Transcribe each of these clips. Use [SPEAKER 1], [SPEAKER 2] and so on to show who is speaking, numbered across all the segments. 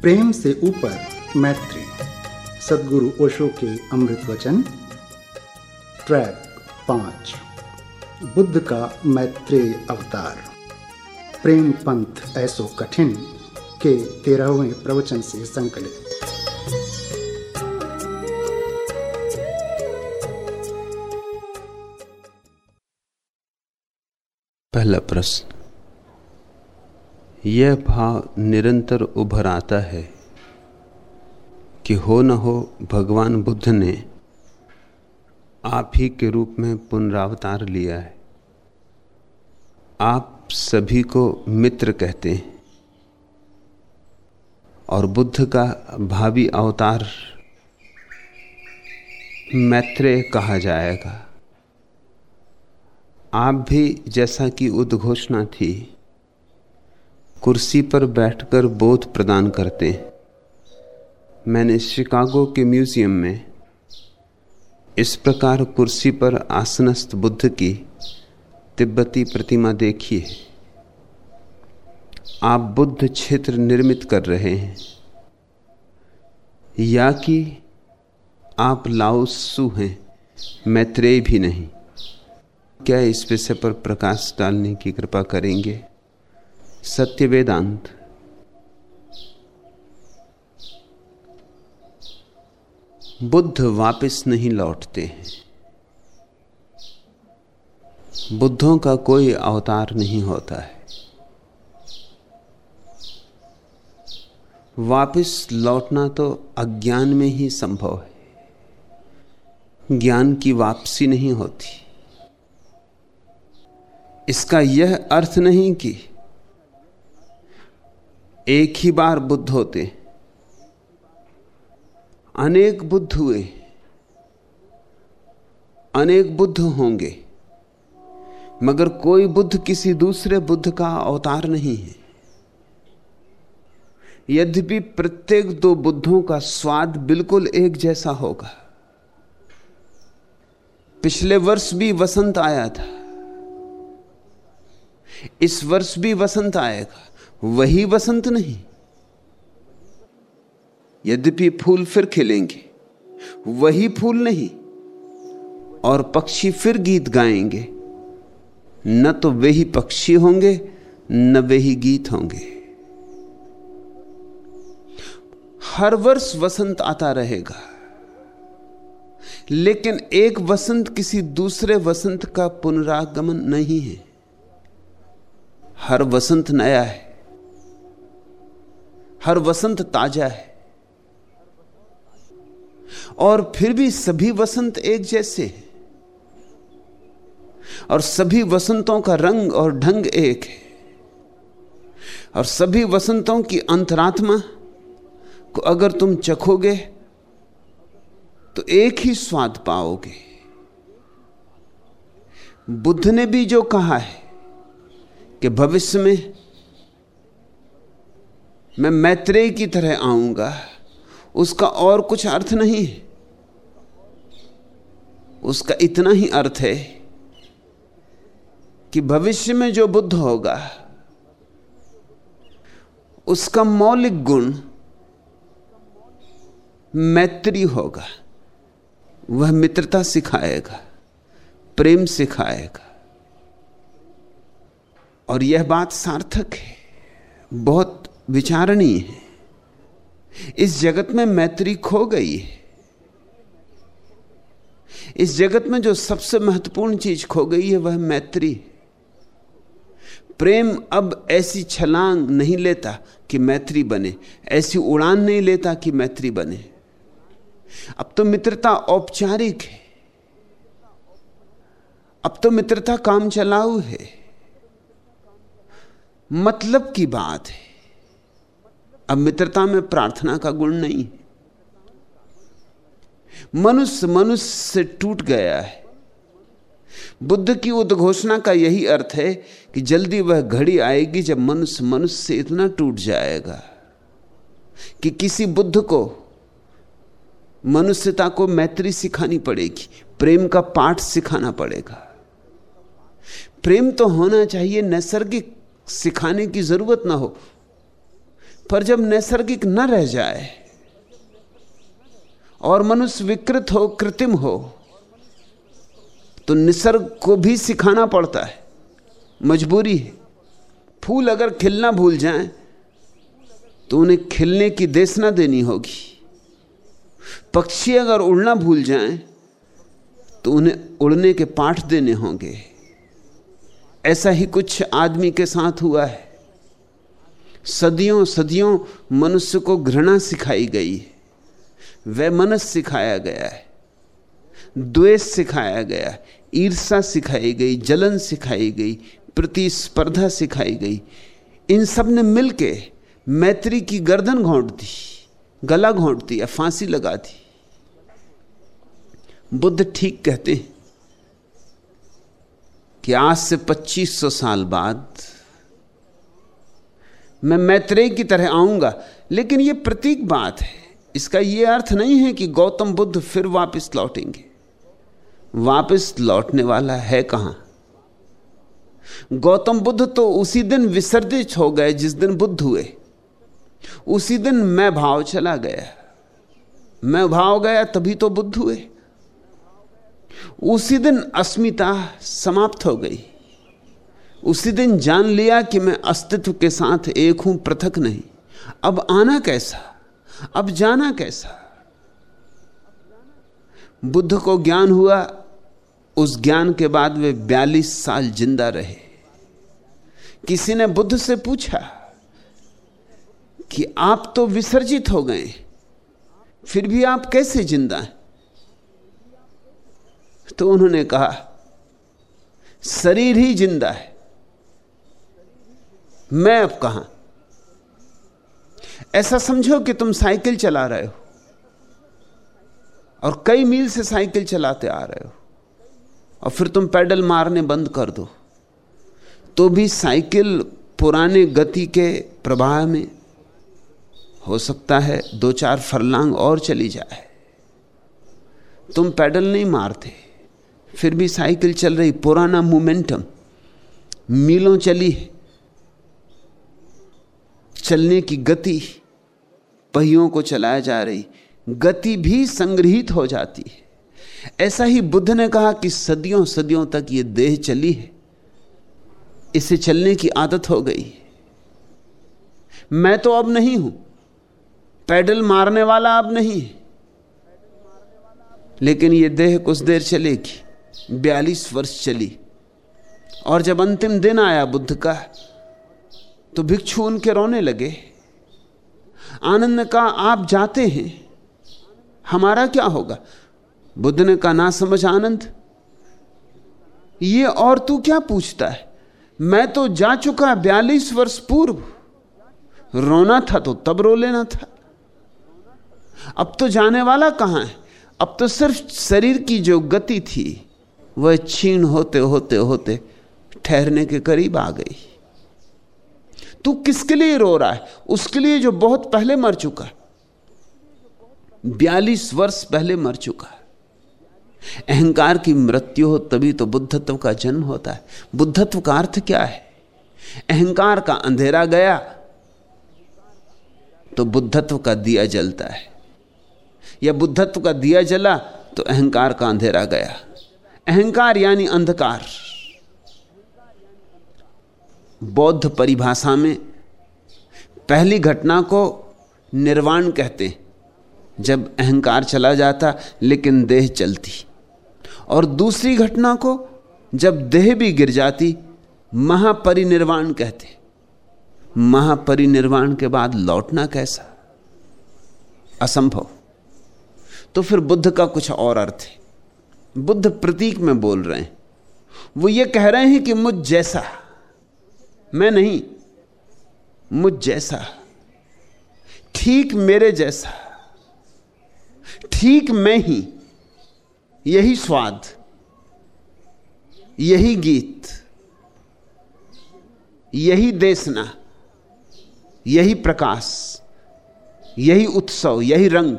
[SPEAKER 1] प्रेम से ऊपर मैत्री। सदगुरु ओशो के अमृत वचन। ट्रैक पाँच। बुद्ध का मैत्रेय अवतार। प्रेम पंथ ऐसो कठिन के तेरहवें प्रवचन से संकलित।
[SPEAKER 2] पहला प्रश्न। यह भाव निरंतर उभर आता है कि हो न हो, भगवान बुद्ध ने आप ही के रूप में पुनरावतार लिया है। आप सभी को मित्र कहते हैं और बुद्ध का भावी अवतार मैत्रेय कहा जाएगा। आप भी जैसा कि उद्घोषणा थी कुर्सी पर बैठकर बोध प्रदान करते हैं। मैंने शिकागो के म्यूज़ियम में इस प्रकार कुर्सी पर आसनस्थ बुद्ध की तिब्बती प्रतिमा देखी है। आप बुद्ध क्षेत्र निर्मित कर रहे हैं। या कि आप लाउसु हैं, मैत्रेय भी नहीं। क्या इस विषय पर प्रकाश डालने की कृपा करेंगे? सत्य वेदांत बुद्ध वापस नहीं लौटते हैं। बुद्धों का कोई अवतार नहीं होता है। वापस लौटना तो अज्ञान में ही संभव है। ज्ञान की वापसी नहीं होती। इसका यह अर्थ नहीं कि एक ही बार बुद्ध होते। अनेक बुद्ध हुए। अनेक बुद्ध होंगे। मगर कोई बुद्ध किसी दूसरे बुद्ध का अवतार नहीं है। यद्यपि प्रत्येक दो बुद्धों का स्वाद बिल्कुल एक जैसा होगा। पिछले वर्ष भी वसंत आया था। इस वर्ष भी वसंत आएगा। वही वसंत नहीं। यद्यपि फूल फिर खिलेंगे, वही फूल नहीं, और पक्षी फिर गीत गाएँगे। न तो वे ही पक्षी होंगे, न वे ही गीत होंगे। हर वर्ष वसंत आता रहेगा, लेकिन एक वसंत किसी दूसरे वसंत का पुनरागमन नहीं है। हर वसंत नया है। हर वसंत ताज़ा है। और फिर भी सभी वसंत एक जैसे हैं। और सभी वसंतों का रंग और ढंग एक है। और सभी वसंतों की अंतरात्मा को अगर तुम चखोगे तो एक ही स्वाद पाओगे। बुद्ध ने भी जो कहा है कि भविष्य में मैं मैत्रेय की तरह आऊँगा, उसका और कुछ अर्थ नहीं है। उसका इतना ही अर्थ है कि भविष्य में जो बुद्ध होगा, उसका मौलिक गुण मैत्री होगा, वह मित्रता सिखाएगा, प्रेम सिखाएगा। और यह बात सार्थक है, बहुत विचारणीय है। इस जगत में मैत्री खो गई है। इस जगत में जो सबसे महत्वपूर्ण चीज़ खो गई है, वह मैत्री प्रेम अब ऐसी छलांग नहीं लेता कि मैत्री बने, ऐसी उड़ान नहीं लेता कि मैत्री बने। अब तो मित्रता औपचारिक है। अब तो मित्रता काम चलाऊ है। मतलब की बात है। अब मित्रता में प्रार्थना का गुण नहीं। है मनुष्य मनुष्य से टूट गया है। बुद्ध की उद्घोषणा का यही अर्थ है कि जल्दी वह घड़ी आएगी जब मनुष्य मनुष्य से इतना टूट जाएगा कि किसी बुद्ध को मनुष्यता को मैत्री सिखानी पड़ेगी, प्रेम का पाठ सिखाना पड़ेगा। प्रेम तो होना चाहिए, नैसर्गिक सिखाने की ज़रूरत ना हो पर जब नैसर्गिक न रह जाए और मनुष्य विकृत हो, कृत्रिम हो तो निसर्ग को भी सिखाना पड़ता है। मजबूरी है। फूल अगर खिलना भूल जाएँ तो उन्हें खिलने की देशना देनी होगी। पक्षी अगर उड़ना भूल जाएँ तो उन्हें उड़ने के पाठ देने होंगे। ऐसा ही कुछ आदमी के साथ हुआ है। सदियों सदियों मनुष्य को घृणा सिखाई गई है। वह मनस सिखाया गया है। द्वेष सिखाया गया है। ईर्षा सिखाई गई, जलन सिखाई गई, प्रतिस्पर्धा सिखाई गई। इन सबने मिलके मैत्री की गर्दन घोंट दी, गला घोंट दी या फांसी लगा दी। बुद्ध ठीक कहते हैं कि आज से 2500 साल बाद मैं मैत्रेय की तरह आऊँगा। लेकिन यह प्रतीक बात है। इसका यह अर्थ नहीं है कि गौतम बुद्ध फिर वापस लौटेंगे। वापस लौटने वाला है कहाँ? गौतम बुद्ध तो उसी दिन विसर्जित हो गए जिस दिन बुद्ध हुए। उसी दिन मैं भाव चला गया। मैं भाव गया तभी तो बुद्ध हुए। उसी दिन अस्मिता समाप्त हो गई। उसी दिन जान लिया कि मैं अस्तित्व के साथ एक हूँ, पृथक नहीं। अब आना कैसा? अब जाना कैसा? बुद्ध को ज्ञान हुआ, उस ज्ञान के बाद वे बयालीस साल ज़िंदा रहे। किसी ने बुद्ध से पूछा कि आप तो विसर्जित हो गए, फिर भी आप कैसे ज़िंदा हैं? तो उन्होंने कहा, शरीर ही ज़िंदा है। मैं अब कहाँ? ऐसा समझो कि तुम साइकिल चला रहे हो और कई मील से साइकिल चलाते आ रहे हो और फिर तुम पैडल मारने बंद कर दो। तो भी साइकिल पुराने गति के प्रवाह में हो सकता है दो चार फरलांग और चली जाए। तुम पैडल नहीं मारते, फिर भी साइकिल चल रही, पुराना मोमेंटम, मीलों चली है। चलने की गति पहियों को चलाया जा रही, गति भी संग्रहित हो जाती है। ऐसा ही बुद्ध ने कहा कि सदियों सदियों तक यह देह चली है, इसे चलने की आदत हो गई मैं तो अब नहीं हूँ, पैडल मारने वाला अब नहीं है, लेकिन यह देह कुछ देर चलेगी, बयालीस वर्ष चली। और जब अंतिम दिन आया बुद्ध का तो भिक्षु उनके रोने लगे। आनंद ने कहा आप जाते हैं, हमारा क्या होगा? बुद्ध ने कहा, ना समझ आनंद। ये और तू क्या पूछता है? मैं तो जा चुका बयालीस वर्ष पूर्व। रोना था तो तब रो लेना था। अब तो जाने वाला कहाँ है? अब तो सिर्फ़ शरीर की जो गति थी, वह छीण होते होते होते ठहरने के करीब आ गई। तू किसके लिए रो रहा है? उसके लिए जो बहुत पहले मर चुका है। बयालीस वर्ष पहले मर चुका है। अहंकार की मृत्यु हो तभी तो बुद्धत्व का जन्म होता है। बुद्धत्व का अर्थ क्या है? अहंकार का अंधेरा गया तो बुद्धत्व का दिया जलता है। या बुद्धत्व का दिया जला तो अहंकार का अंधेरा गया। अहंकार यानी अंधकार। बौद्ध परिभाषा में पहली घटना को निर्वाण कहते हैं, जब अहंकार चला जाता, लेकिन देह चलती। और दूसरी घटना को, जब देह भी गिर जाती, महापरिनिर्वाण कहते महापरिनिर्वाण के बाद लौटना कैसा? असंभव। तो फिर बुद्ध का कुछ और अर्थ है। बुद्ध प्रतीक में बोल रहे हैं। वो ये कह रहे हैं कि मुझ जैसा मैं नहीं, मुझ जैसा, ठीक मेरे जैसा, ठीक मैं ही, यही स्वाद, यही गीत, यही देशना यही प्रकाश, यही उत्सव, यही रंग,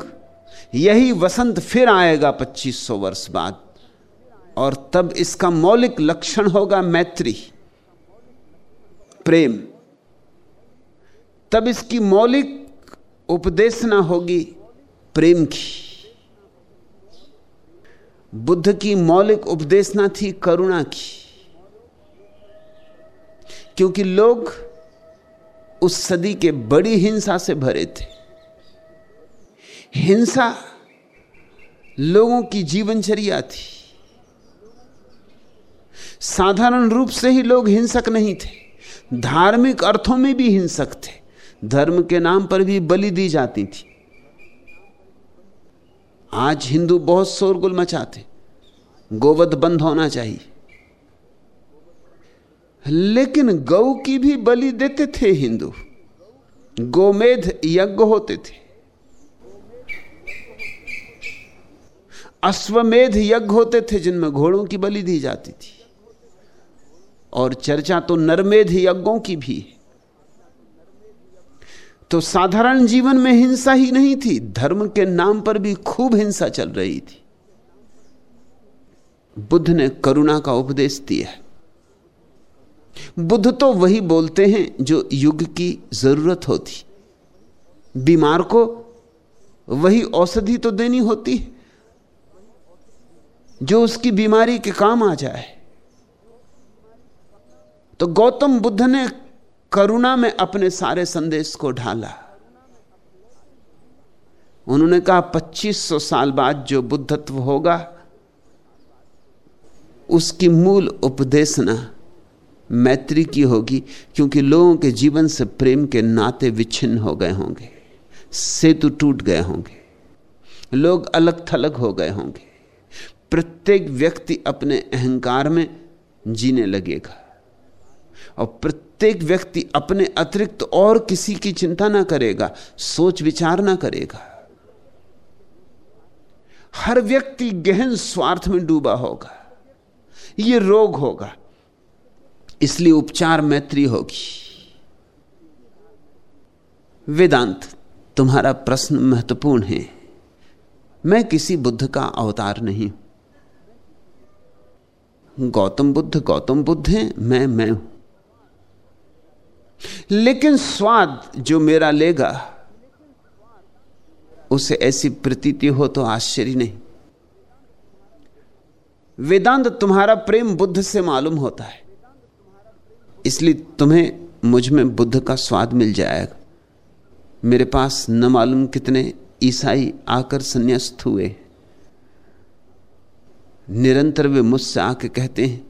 [SPEAKER 2] यही वसंत फिर आएगा 2500 वर्ष बाद, और तब इसका मौलिक लक्षण होगा मैत्री। प्रेम। तब इसकी मौलिक उपदेशना होगी प्रेम की। बुद्ध की मौलिक उपदेशना थी करुणा की। क्योंकि लोग उस सदी के बड़ी हिंसा से भरे थे। हिंसा लोगों की जीवनचर्या थी। साधारण रूप से ही लोग हिंसक नहीं थे। धार्मिक अर्थों में भी हिंसक थे। धर्म के नाम पर भी बलि दी जाती थी। आज हिंदू बहुत शोरगुल मचाते। गोवध बंद होना चाहिए। लेकिन गौ की भी बलि देते थे हिंदू। गोमेध यज्ञ होते थे। अश्वमेध यज्ञ होते थे जिनमें घोड़ों की बलि दी जाती थी। और चर्चा तो नरमेध यज्ञों की भी है। तो साधारण जीवन में हिंसा ही नहीं थी, धर्म के नाम पर भी खूब हिंसा चल रही थी। बुद्ध ने करुणा का उपदेश दिया बुद्ध तो वही बोलते हैं जो युग की ज़रूरत होती। बीमार को वही औषधि तो देनी होती है, जो उसकी बीमारी के काम आ जाए। तो गौतम बुद्ध ने करुणा में अपने सारे संदेश को ढाला। उन्होंने कहा 2500 साल बाद जो बुद्धत्व होगा, उसकी मूल उपदेशना मैत्री की होगी, क्योंकि लोगों के जीवन से प्रेम के नाते विच्छिन्न हो गए होंगे, सेतु टूट गए होंगे, लोग अलग थलग हो गए होंगे। प्रत्येक व्यक्ति अपने अहंकार में जीने लगेगा। और प्रत्येक व्यक्ति अपने अतिरिक्त और किसी की चिंता ना करेगा, सोच विचार ना करेगा। हर व्यक्ति गहन स्वार्थ में डूबा होगा। यह रोग होगा। इसलिए उपचार मैत्री होगी। वेदांत, तुम्हारा प्रश्न महत्वपूर्ण है। मैं किसी बुद्ध का अवतार नहीं हूँ। गौतम बुद्ध गौतम बुद्ध हैं, मैं मैं हूँ। लेकिन स्वाद जो मेरा लेगा, उसे ऐसी प्रतीति हो तो आश्चर्य नहीं। वेदांत तुम्हारा प्रेम बुद्ध से मालूम होता है। इसलिए तुम्हें मुझमें बुद्ध का स्वाद मिल जाएगा। मेरे पास न मालूम कितने ईसाई आकर संन्यास्त हुए। निरंतर वे मुझसे आके कहते हैं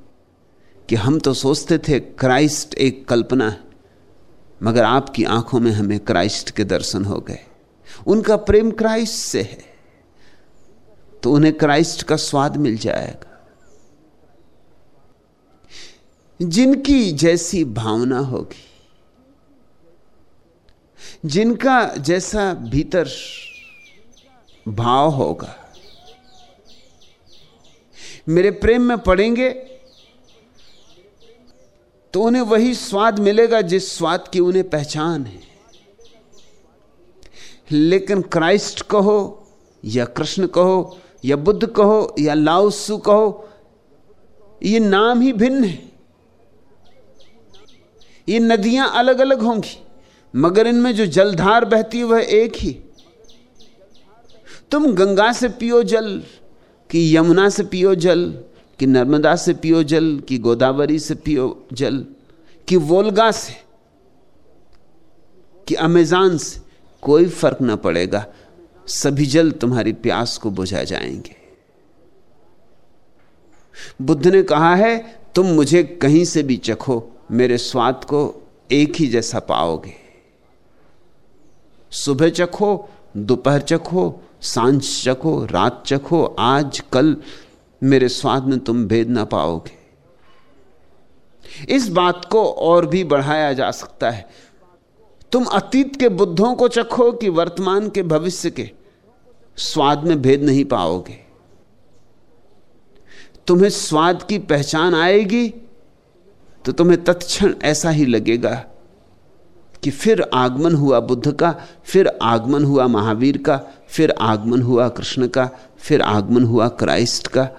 [SPEAKER 2] कि हम तो सोचते थे क्राइस्ट एक कल्पना है। मगर आपकी आँखों में हमें क्राइस्ट के दर्शन हो गए। उनका प्रेम क्राइस्ट से है। तो उन्हें क्राइस्ट का स्वाद मिल जाएगा। जिनकी जैसी भावना होगी, जिनका जैसा भीतर भाव होगा, मेरे प्रेम में पड़ेंगे तो उन्हें वही स्वाद मिलेगा जिस स्वाद की उन्हें पहचान है। लेकिन क्राइस्ट कहो, या कृष्ण कहो, या बुद्ध कहो, या लाउसु कहो, ये नाम ही भिन्न है। ये नदियाँ अलग अलग होंगी, मगर इनमें जो जलधार बहती है, वह एक ही। तुम गंगा से पियो जल, कि यमुना से पियो जल कि नर्मदा से पियो जल, कि गोदावरी से पियो जल, कि वोल्गा से, कि अमेजान से, कोई फ़र्क ना पड़ेगा। सभी जल तुम्हारी प्यास को बुझा जाएँगे। बुद्ध ने कहा है, तुम मुझे कहीं से भी चखो, मेरे स्वाद को एक ही जैसा पाओगे। सुबह चखो, दोपहर चखो, साँझ चखो, रात चखो, आज, कल मेरे स्वाद में तुम भेद ना पाओगे। इस बात को और भी बढ़ाया जा सकता है। तुम अतीत के बुद्धों को चखो कि वर्तमान के भविष्य के स्वाद में भेद नहीं पाओगे। तुम्हें स्वाद की पहचान आएगी तो तुम्हें तत्क्षण ऐसा ही लगेगा कि फिर आगमन हुआ बुद्ध का, फिर आगमन हुआ महावीर का, फिर आगमन हुआ कृष्ण का, फिर आगमन हुआ क्राइस्ट का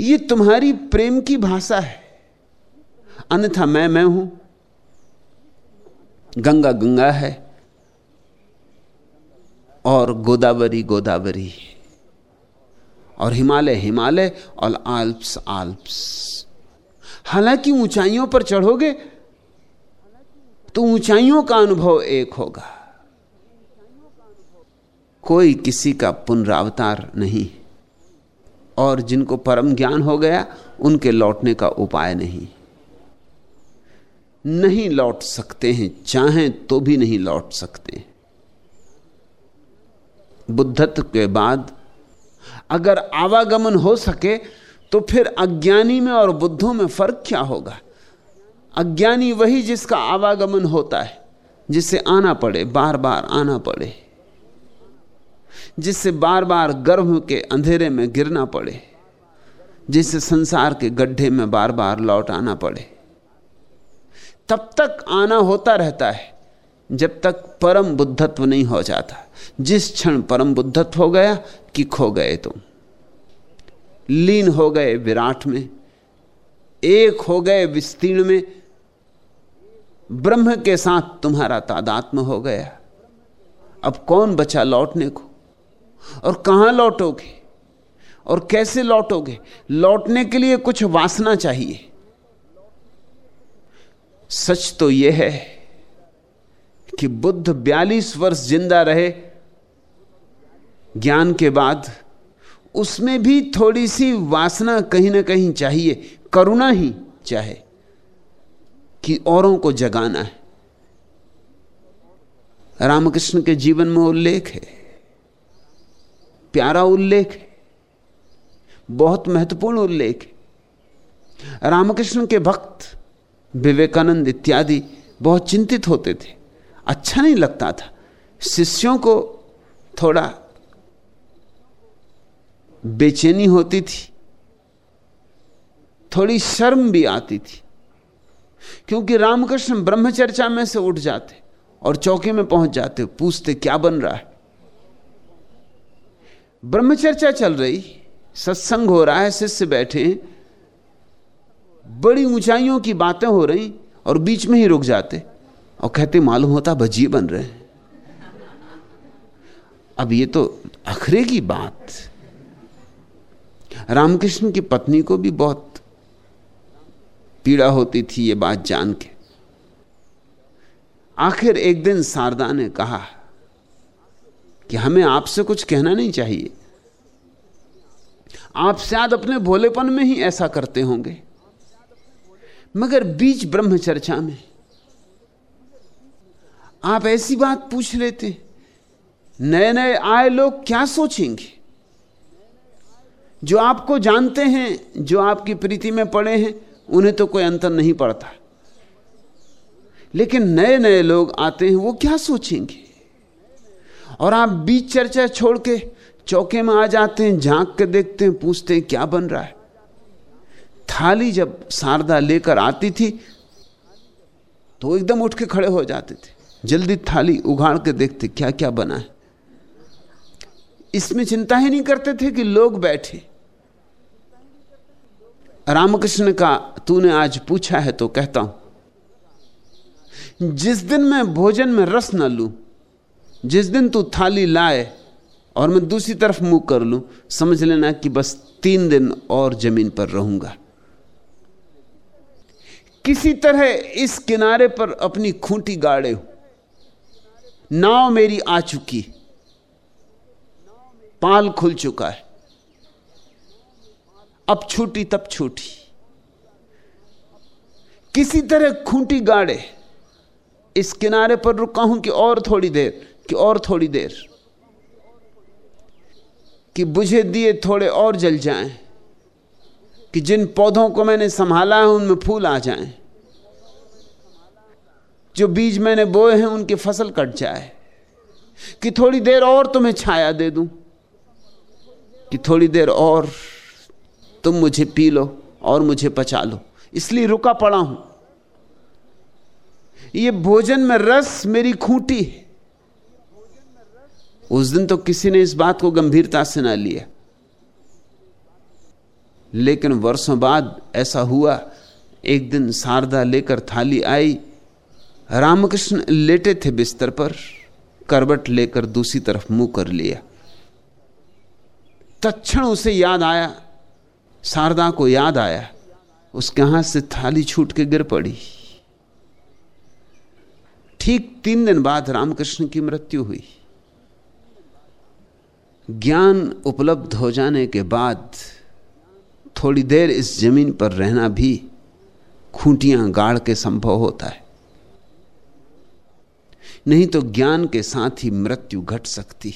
[SPEAKER 2] ये तुम्हारी प्रेम की भाषा है। अन्यथा मैं मैं हूँ। गंगा गंगा है और गोदावरी गोदावरी। और हिमालय हिमालय और आल्प्स आल्प्स। हालाँकि ऊंचाइयों पर चढ़ोगे तो ऊंचाइयों का अनुभव एक होगा। कोई किसी का पुनरावतार नहीं। और जिनको परम ज्ञान हो गया, उनके लौटने का उपाय नहीं। नहीं लौट सकते हैं, चाहें तो भी नहीं लौट सकते। बुद्धत्व के बाद अगर आवागमन हो सके तो फिर अज्ञानी में और बुद्धों में फ़र्क क्या होगा? अज्ञानी वही जिसका आवागमन होता है, जिसे आना पड़े बार बार आना पड़े। जिससे बार बार गर्भ के अंधेरे में गिरना पड़े, जिससे संसार के गड्ढे में बार बार लौट आना पड़े। तब तक आना होता रहता है, जब तक परम बुद्धत्व नहीं हो जाता। जिस क्षण परम बुद्धत्व हो गया, कि खो गए तुम। लीन हो गए विराट में, एक हो गए विस्तीर्ण में, ब्रह्म के साथ तुम्हारा तादात्म हो गया। अब कौन बचा लौटने को? और कहाँ लौटोगे? और कैसे लौटोगे? लौटने के लिए कुछ वासना चाहिए। सच तो यह है कि बुद्ध बयालीस वर्ष ज़िंदा रहे, ज्ञान के बाद उसमें भी थोड़ी सी वासना कहीं ना कहीं चाहिए, करुणा ही चाहे कि औरों को जगाना है। रामकृष्ण के जीवन में उल्लेख है। प्यारा उल्लेख है, बहुत महत्वपूर्ण उल्लेख है। रामकृष्ण के भक्त, विवेकानंद इत्यादि बहुत चिंतित होते थे। अच्छा नहीं लगता था। शिष्यों को थोड़ा बेचैनी होती थी। थोड़ी शर्म भी आती थी। क्योंकि रामकृष्ण ब्रह्मचर्चा में से उठ जाते और चौके में पहुँच जाते, पूछते, क्या बन रहा है? ब्रह्मचर्चा चल रही। सत्संग हो रहा है, शिष्य बैठे बड़ी ऊंचाइयों की बातें हो रही और बीच में ही रुक जाते। और कहते, मालूम होता भजिए बन रहे अब ये तो अखरे की बात। रामकृष्ण की पत्नी को भी बहुत पीड़ा होती थी ये बात जान के। आखिर एक दिन शारदा ने कहा कि हमें आपसे कुछ कहना नहीं चाहिए। आप शायद अपने भोलेपन में ही ऐसा करते होंगे। मगर बीच ब्रह्मचर्चा में आप ऐसी बात पूछ लेते नए नए आए लोग क्या सोचेंगे? जो आपको जानते हैं, जो आपकी प्रीति में पड़े हैं, उन्हें तो कोई अंतर नहीं पड़ता। लेकिन नए नए लोग आते हैं, वो क्या सोचेंगे? और आप बीच चर्चा छोड़ के चौके में आ जाते हैं, झाँक के देखते हैं, पूछते हैं, क्या बन रहा है? थाली जब शारदा लेकर आती थी तो एकदम उठ के खड़े हो जाते थे। जल्दी थाली उगाड़ के देखते क्या क्या बना है? इसमें चिंता ही नहीं करते थे कि लोग बैठे। रामकृष्ण का तूने आज पूछा है तो कहता हूँ, जिस दिन मैं भोजन में रस न लू जिस दिन तू थाली लाए और मैं दूसरी तरफ़ मुँह कर लूँ, समझ लेना कि बस तीन दिन और ज़मीन पर रहूँगा। किसी तरह इस किनारे पर अपनी खूंटी गाड़े हो। नाव मेरी आ चुकी। पाल खुल चुका है। अब छूटी तब छूटी। किसी तरह खूंटी गाड़े। इस किनारे पर रुका हूँ कि और थोड़ी देर। कि और थोड़ी देर, कि बुझे दिए थोड़े और जल जाएँ, कि जिन पौधों को मैंने संभाला है, उनमें फूल आ जाएँ, जो बीज मैंने बोए हैं, उनकी फ़सल कट जाए, कि थोड़ी देर और तुम्हें छाया दे दूँ, कि थोड़ी देर और तुम मुझे पी लो और मुझे पचा लो। इसलिए रुका पड़ा हूँ। ये भोजन में रस मेरी खूंटी है। उस दिन तो किसी ने इस बात को गंभीरता से ना लिया। लेकिन वर्षों बाद ऐसा हुआ, एक दिन शारदा लेकर थाली आई, रामकृष्ण लेटे थे बिस्तर पर, करवट लेकर दूसरी तरफ़ मुँह कर लिया। तत्क्षण उसे याद आया, शारदा को याद आया, उसके हाथ से थाली छूट के गिर पड़ी। ठीक तीन दिन बाद रामकृष्ण की मृत्यु हुई। ज्ञान उपलब्ध हो जाने के बाद थोड़ी देर इस ज़मीन पर रहना भी खूंटियाँ गाड़ के संभव होता है। नहीं तो ज्ञान के साथ ही मृत्यु घट सकती।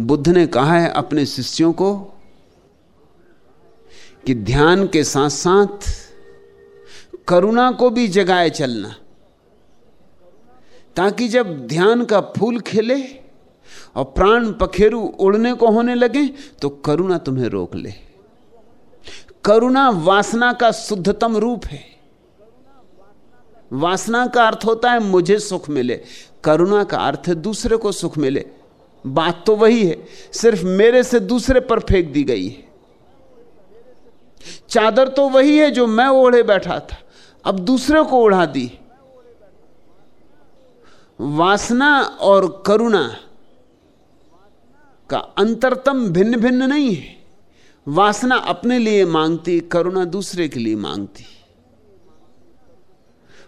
[SPEAKER 2] बुद्ध ने कहा है अपने शिष्यों को कि ध्यान के साथ साथ करुणा को भी जगाए चलना, ताकि जब ध्यान का फूल खिले और प्राण पखेरु उड़ने को होने लगे तो करुणा तुम्हें रोक ले। करुणा वासना का शुद्धतम रूप है। वासना का अर्थ होता है, मुझे सुख मिले। करुणा का अर्थ है, दूसरे को सुख मिले। बात तो वही है, सिर्फ़ मेरे से दूसरे पर फेंक दी गई है। चादर तो वही है जो मैं ओढ़े बैठा था, अब दूसरे को ओढ़ा दी। वासना और करुणा का अंतरतम भिन्न भिन्न नहीं है। वासना अपने लिए मांगती, करुणा दूसरे के लिए मांगती।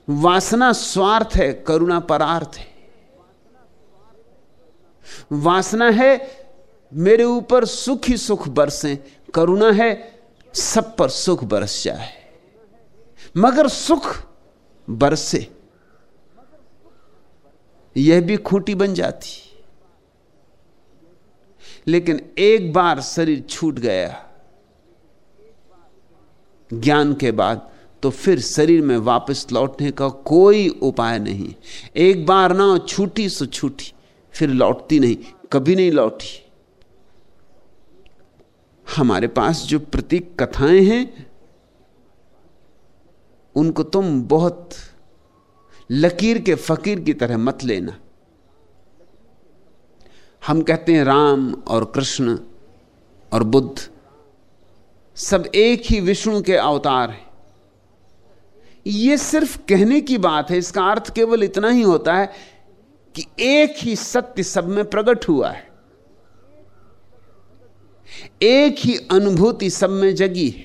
[SPEAKER 2] वासना स्वार्थ है, करुणा परार्थ है। वासना है, मेरे ऊपर सुख ही सुख बरसे। करुणा है, सब पर सुख बरस जाए। मगर सुख बरसे, यह भी खूंटी बन जाती। लेकिन एक बार शरीर छूट गया। ज्ञान के बाद तो फिर शरीर में वापस लौटने का कोई उपाय नहीं। एक बार ना छूटी सो छूटी, फिर लौटती नहीं, कभी नहीं लौटी। हमारे पास जो प्रतीक कथाएँ हैं, उनको तुम बहुत लकीर के फकीर की तरह मत लेना। हम कहते हैं राम और कृष्ण और बुद्ध, सब एक ही विष्णु के अवतार हैं। यह सिर्फ़ कहने की बात है, इसका अर्थ केवल इतना ही होता है कि एक ही सत्य सब में प्रकट हुआ है। एक ही अनुभूति सब में जगी है,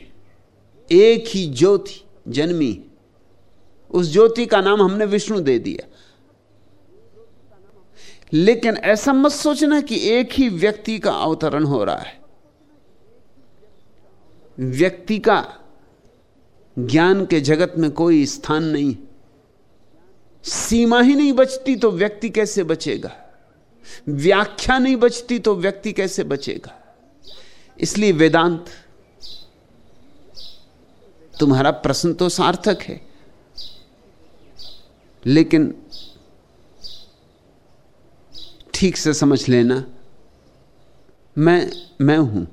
[SPEAKER 2] एक ही ज्योति जन्मी उस ज्योति का नाम हमने विष्णु दे दिया। लेकिन ऐसा मत सोचना कि एक ही व्यक्ति का अवतरण हो रहा है। व्यक्ति का ज्ञान के जगत में कोई स्थान नहीं। सीमा ही नहीं बचती तो व्यक्ति कैसे बचेगा? व्याख्या नहीं बचती तो व्यक्ति कैसे बचेगा? इसलिए वेदांत, तुम्हारा प्रश्न तो सार्थक है। लेकिन ठीक से समझ लेना, मैं मैं हूँ।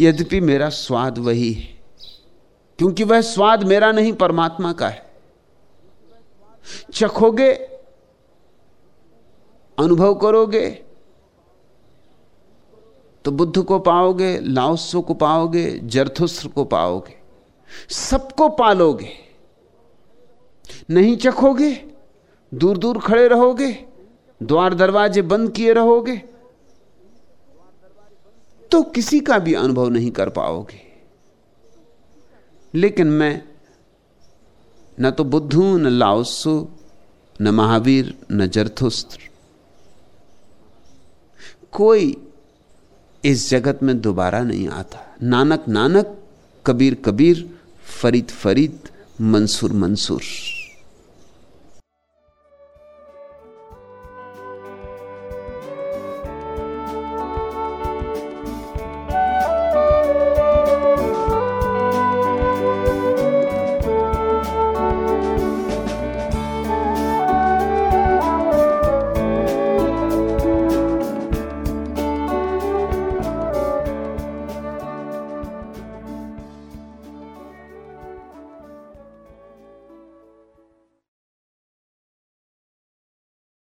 [SPEAKER 2] यद्यपि मेरा स्वाद वही है, क्योंकि वह स्वाद मेरा नहीं, परमात्मा का है। चखोगे, अनुभव करोगे तो बुद्ध को पाओगे, लाओसो को पाओगे जरथुस्र को पाओगे, सबको पालोगे। नहीं चखोगे दूर दूर खड़े रहोगे, द्वार दरवाजे बंद किए रहोगे तो किसी का भी अनुभव नहीं कर पाओगे। लेकिन मैं न तो बुद्ध हूँ न लाओसु, न महावीर, न जरथुस्त्र। कोई इस जगत में दोबारा नहीं आता। नानक नानक, कबीर कबीर, फरीद फरीद, मंसूर मंसूर।